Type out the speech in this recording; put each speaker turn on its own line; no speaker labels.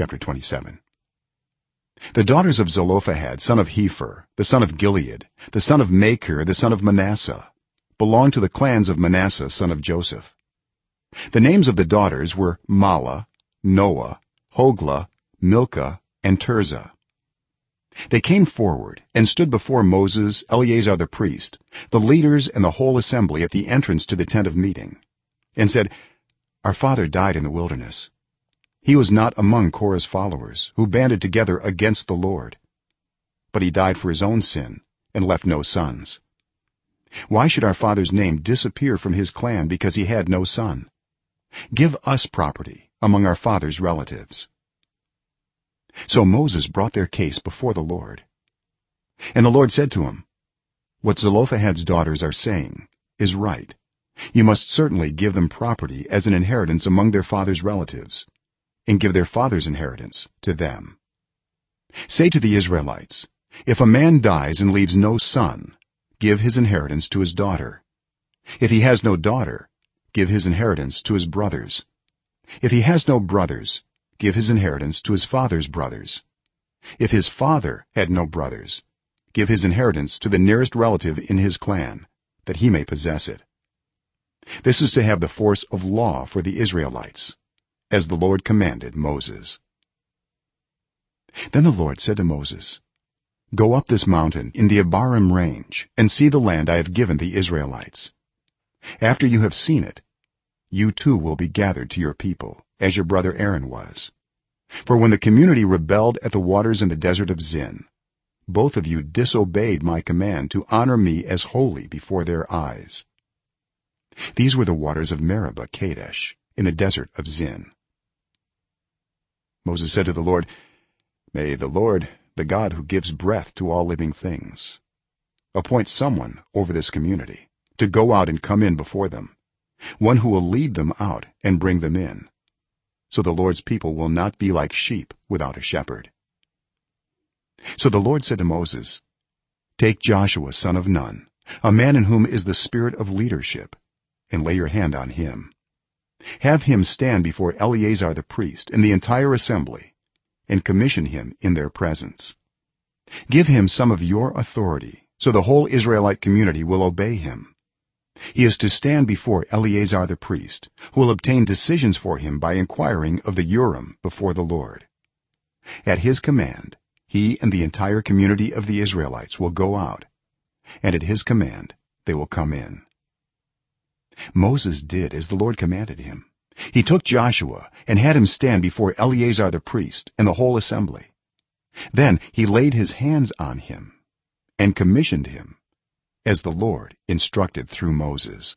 chapter 27 the daughters of zelophehad son of hepher the son of gilead the son of makir the son of manasseh belonged to the clans of manasseh son of joseph. The names of the daughters were mahlah noah hoglah milkah and tirzah. They came forward and stood before moses eleazar the priest the leaders and the whole assembly at the entrance to the tent of meeting and said our father died in the wilderness he was not among korah's followers who banded together against the lord. But he died for his own sin and left no sons. Why should our father's name disappear from his clan because he had no son? Give us property among our father's relatives. So moses brought their case before the lord. And the lord said to him what zelophehad's daughters are saying is right. You must certainly give them property as an inheritance among their father's relatives and give their father's inheritance to them. Say to the israelites if a man dies and leaves no son give his inheritance to his daughter. If he has no daughter give his inheritance to his brothers. If he has no brothers give his inheritance to his father's brothers. If his father had no brothers give his inheritance to the nearest relative in his clan that he may possess it. This is to have the force of law for the israelites as the lord commanded moses. Then the lord said to moses go up this mountain in the abarim range and see the land i have given the israelites. After you have seen it you too will be gathered to your people as your brother aaron was. For when the community rebelled at the waters in the desert of zin both of you disobeyed my command to honor me as holy before their eyes. These were the waters of meribah kadesh in the desert of zin moses said to the lord may the lord the god who gives breath to all living things appoint someone over this community to go out and come in before them one who will lead them out and bring them in so the lord's people will not be like sheep without a shepherd. So the lord said to moses take joshua son of nun a man in whom is the spirit of leadership and lay your hand on him have him stand before eleazar the priest and the entire assembly and commission him in their presence. Give him some of your authority so the whole israelite community will obey him. He is to stand before eleazar the priest who will obtain decisions for him by inquiring of the urim before the lord. At his command he and the entire community of the israelites will go out and at his command they will come in moses did as the lord commanded him. He took joshua and had him stand before eleazar the priest and the whole assembly. Then he laid his hands on him and commissioned him as the lord instructed through moses